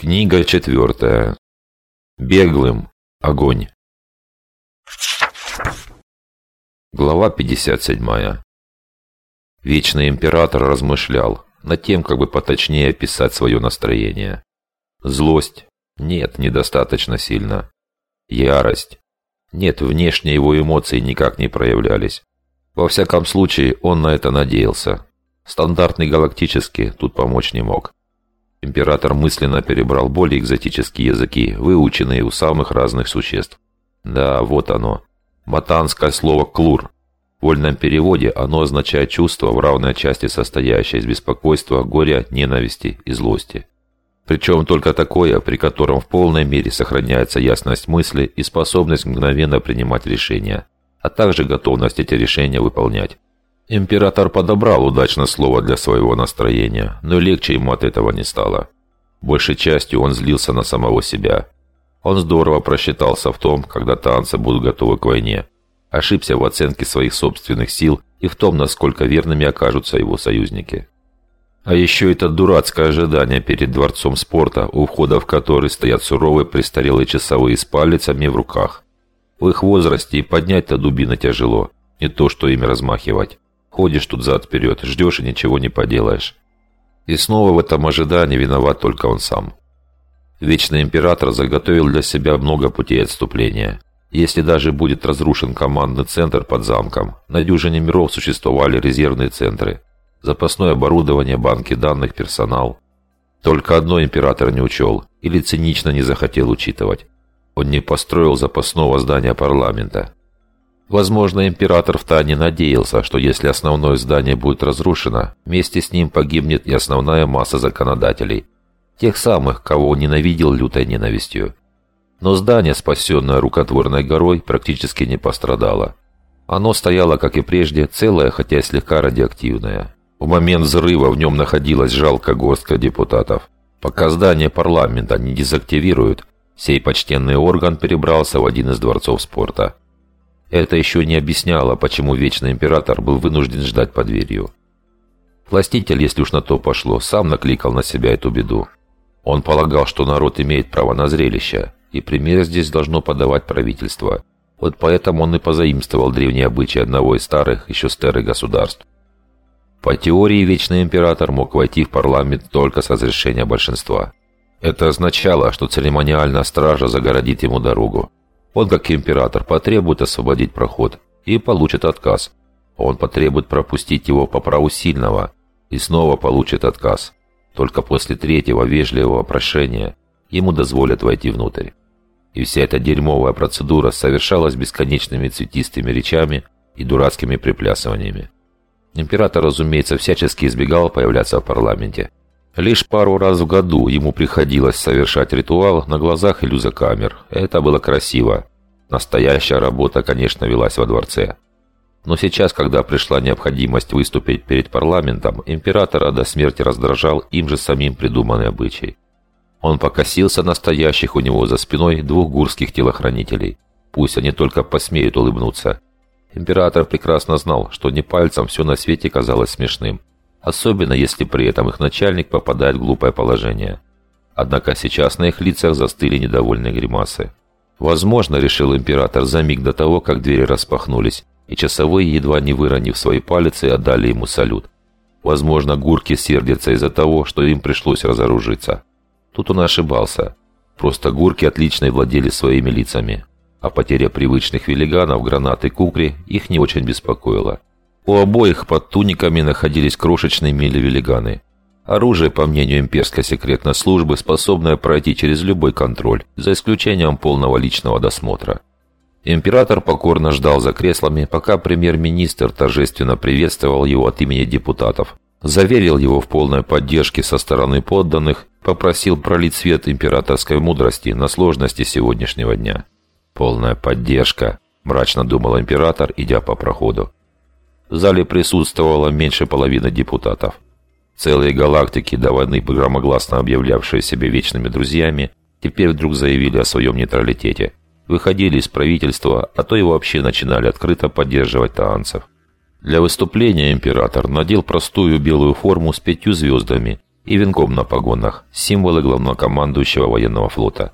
Книга четвертая. Беглым. Огонь. Глава 57. Вечный император размышлял над тем, как бы поточнее описать свое настроение. Злость? Нет, недостаточно сильно. Ярость? Нет, внешне его эмоции никак не проявлялись. Во всяком случае, он на это надеялся. Стандартный галактический тут помочь не мог. Император мысленно перебрал более экзотические языки, выученные у самых разных существ. Да, вот оно. Матанское слово «клур». В вольном переводе оно означает чувство, в равной части состоящее из беспокойства, горя, ненависти и злости. Причем только такое, при котором в полной мере сохраняется ясность мысли и способность мгновенно принимать решения, а также готовность эти решения выполнять. Император подобрал удачно слово для своего настроения, но легче ему от этого не стало. Большей частью он злился на самого себя. Он здорово просчитался в том, когда танцы будут готовы к войне. Ошибся в оценке своих собственных сил и в том, насколько верными окажутся его союзники. А еще это дурацкое ожидание перед дворцом спорта, у входа в который стоят суровые престарелые часовые с палицами в руках. В их возрасте и поднять-то дубины тяжело, не то что ими размахивать. Ходишь тут зад-вперед, ждешь и ничего не поделаешь. И снова в этом ожидании виноват только он сам. Вечный император заготовил для себя много путей отступления. Если даже будет разрушен командный центр под замком, на дюжине миров существовали резервные центры, запасное оборудование, банки данных, персонал. Только одно император не учел или цинично не захотел учитывать. Он не построил запасного здания парламента. Возможно, император втайне надеялся, что если основное здание будет разрушено, вместе с ним погибнет и основная масса законодателей. Тех самых, кого он ненавидел лютой ненавистью. Но здание, спасенное рукотворной горой, практически не пострадало. Оно стояло, как и прежде, целое, хотя и слегка радиоактивное. В момент взрыва в нем находилась жалкая горстка депутатов. Пока здание парламента не дезактивируют, сей почтенный орган перебрался в один из дворцов спорта – это еще не объясняло, почему Вечный Император был вынужден ждать под дверью. Властитель, если уж на то пошло, сам накликал на себя эту беду. Он полагал, что народ имеет право на зрелище, и пример здесь должно подавать правительство. Вот поэтому он и позаимствовал древние обычаи одного из старых, еще старых государств. По теории, Вечный Император мог войти в парламент только с разрешения большинства. Это означало, что церемониальная стража загородит ему дорогу. Он, как император, потребует освободить проход и получит отказ. Он потребует пропустить его по праву сильного и снова получит отказ. Только после третьего вежливого прошения ему дозволят войти внутрь. И вся эта дерьмовая процедура совершалась бесконечными цветистыми речами и дурацкими приплясываниями. Император, разумеется, всячески избегал появляться в парламенте. Лишь пару раз в году ему приходилось совершать ритуал на глазах иллюзокамер. Это было красиво. Настоящая работа, конечно, велась во дворце. Но сейчас, когда пришла необходимость выступить перед парламентом, императора до смерти раздражал им же самим придуманный обычай. Он покосился настоящих у него за спиной двух гурских телохранителей. Пусть они только посмеют улыбнуться. Император прекрасно знал, что не пальцем все на свете казалось смешным особенно если при этом их начальник попадает в глупое положение. Однако сейчас на их лицах застыли недовольные гримасы. Возможно, решил император за миг до того, как двери распахнулись, и часовые, едва не выронив свои палицы, отдали ему салют. Возможно, гурки сердятся из-за того, что им пришлось разоружиться. Тут он ошибался. Просто гурки отлично владели своими лицами. А потеря привычных велиганов, гранат и кукри их не очень беспокоила. У обоих под туниками находились крошечные мили-велиганы. Оружие, по мнению имперской секретной службы, способное пройти через любой контроль, за исключением полного личного досмотра. Император покорно ждал за креслами, пока премьер-министр торжественно приветствовал его от имени депутатов, заверил его в полной поддержке со стороны подданных, попросил пролить свет императорской мудрости на сложности сегодняшнего дня. «Полная поддержка», – мрачно думал император, идя по проходу. В зале присутствовало меньше половины депутатов. Целые галактики, до войны громогласно объявлявшие себя вечными друзьями, теперь вдруг заявили о своем нейтралитете. Выходили из правительства, а то и вообще начинали открыто поддерживать таанцев. Для выступления император надел простую белую форму с пятью звездами и венком на погонах, символы главнокомандующего военного флота.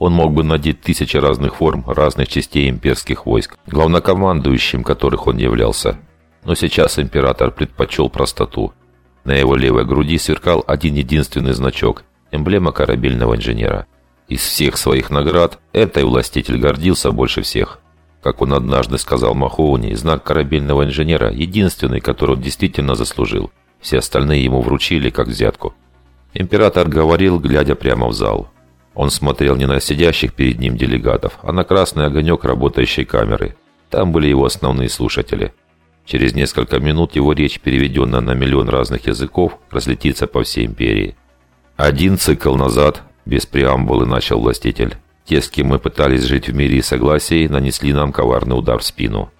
Он мог бы надеть тысячи разных форм разных частей имперских войск, главнокомандующим которых он являлся. Но сейчас император предпочел простоту. На его левой груди сверкал один единственный значок – эмблема корабельного инженера. Из всех своих наград этой властитель гордился больше всех. Как он однажды сказал Махоуни, знак корабельного инженера – единственный, который он действительно заслужил. Все остальные ему вручили как взятку. Император говорил, глядя прямо в зал. Он смотрел не на сидящих перед ним делегатов, а на красный огонек работающей камеры. Там были его основные слушатели. Через несколько минут его речь, переведенная на миллион разных языков, разлетится по всей империи. Один цикл назад, без преамбулы начал властитель, те, с кем мы пытались жить в мире и согласии, нанесли нам коварный удар в спину.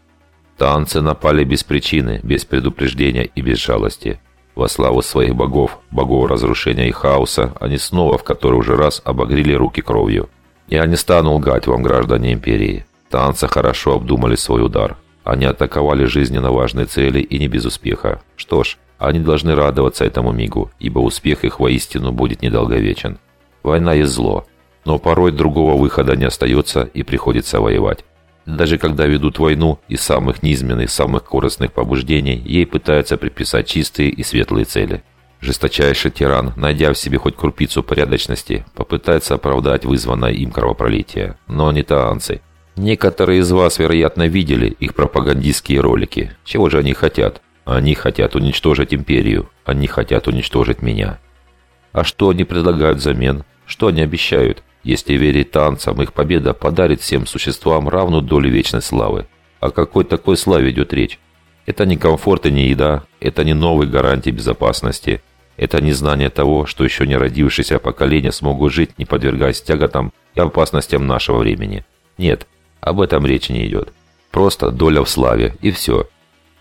Танцы напали без причины, без предупреждения и без жалости. Во славу своих богов, богов разрушения и хаоса, они снова в который уже раз обогрели руки кровью. Я не стану лгать вам, граждане Империи. Танцы хорошо обдумали свой удар. Они атаковали жизненно важные цели и не без успеха. Что ж, они должны радоваться этому мигу, ибо успех их воистину будет недолговечен. Война есть зло, но порой другого выхода не остается и приходится воевать. Даже когда ведут войну, из самых низменных, самых корыстных побуждений ей пытаются приписать чистые и светлые цели. Жесточайший тиран, найдя в себе хоть крупицу порядочности, попытается оправдать вызванное им кровопролитие. Но не таанцы. Некоторые из вас, вероятно, видели их пропагандистские ролики. Чего же они хотят? Они хотят уничтожить империю. Они хотят уничтожить меня. А что они предлагают взамен? Что они обещают? Если верить танцам, их победа подарит всем существам равную долю вечной славы. О какой такой славе идет речь? Это не комфорт и не еда, это не новые гарантии безопасности, это не знание того, что еще не родившиеся поколения смогут жить, не подвергаясь тяготам и опасностям нашего времени. Нет, об этом речи не идет. Просто доля в славе, и все.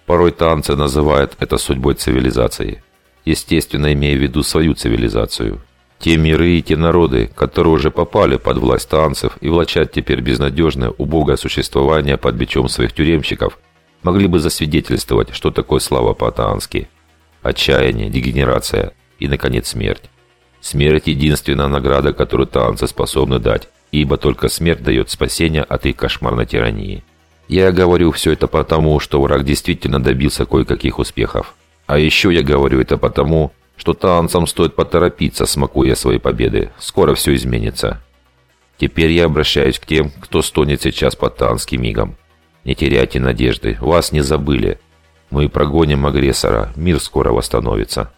Порой танцы называют это судьбой цивилизации. Естественно, имея в виду свою цивилизацию, те миры и те народы, которые уже попали под власть танцев и влачат теперь безнадежное, убогое существование под бичом своих тюремщиков, могли бы засвидетельствовать, что такое слава по-таански. Отчаяние, дегенерация и, наконец, смерть. Смерть – единственная награда, которую танцы способны дать, ибо только смерть дает спасение от их кошмарной тирании. Я говорю все это потому, что враг действительно добился кое-каких успехов. А еще я говорю это потому, что танцам стоит поторопиться, смакуя свои победы. Скоро все изменится. Теперь я обращаюсь к тем, кто стонет сейчас под танским мигом. Не теряйте надежды, вас не забыли. Мы прогоним агрессора, мир скоро восстановится.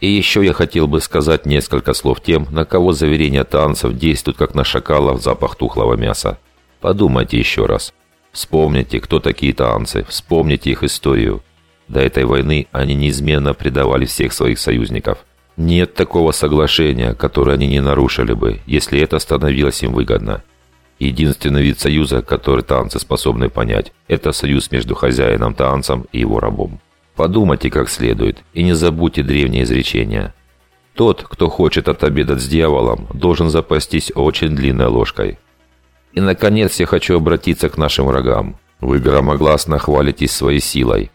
И еще я хотел бы сказать несколько слов тем, на кого заверения танцев действуют как на шакалов запах тухлого мяса. Подумайте еще раз. Вспомните, кто такие танцы, вспомните их историю. До этой войны они неизменно предавали всех своих союзников. Нет такого соглашения, которое они не нарушили бы, если это становилось им выгодно. Единственный вид союза, который танцы способны понять, это союз между хозяином танцем и его рабом. Подумайте как следует и не забудьте древнее изречение. Тот, кто хочет отобедать с дьяволом, должен запастись очень длинной ложкой. И, наконец, я хочу обратиться к нашим врагам. Вы громогласно хвалитесь своей силой,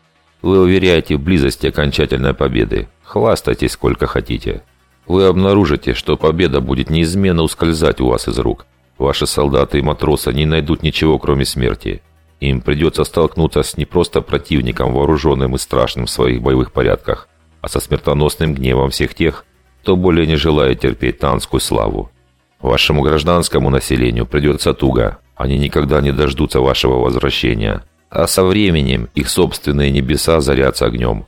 вы уверяете в близости окончательной победы. Хвастайтесь сколько хотите. Вы обнаружите, что победа будет неизменно ускользать у вас из рук. Ваши солдаты и матросы не найдут ничего, кроме смерти. Им придется столкнуться с не просто противником, вооруженным и страшным в своих боевых порядках, а со смертоносным гневом всех тех, кто более не желает терпеть танскую славу. Вашему гражданскому населению придется туго. Они никогда не дождутся вашего возвращения а со временем их собственные небеса зарятся огнем.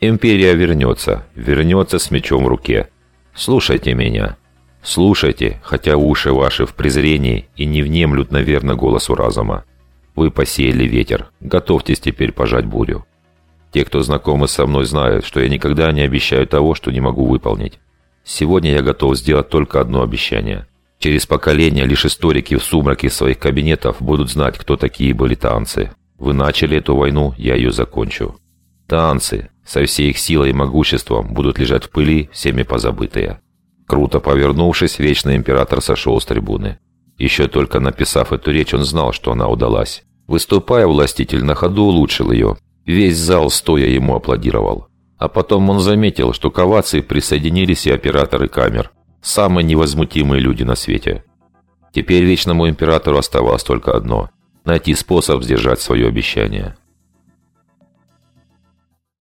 Империя вернется, вернется с мечом в руке. Слушайте меня. Слушайте, хотя уши ваши в презрении и не внемлют, наверное, голосу разума. Вы посеяли ветер, готовьтесь теперь пожать бурю. Те, кто знакомы со мной, знают, что я никогда не обещаю того, что не могу выполнить. Сегодня я готов сделать только одно обещание. Через поколение лишь историки в сумраке своих кабинетов будут знать, кто такие были танцы, вы начали эту войну, я ее закончу. Танцы со всей их силой и могуществом будут лежать в пыли, всеми позабытые. Круто повернувшись, Вечный Император сошел с трибуны. Еще только написав эту речь, он знал, что она удалась. Выступая, властитель на ходу улучшил ее. Весь зал стоя ему аплодировал. А потом он заметил, что к овации присоединились и операторы камер. Самые невозмутимые люди на свете. Теперь Вечному Императору оставалось только одно – найти способ сдержать свое обещание.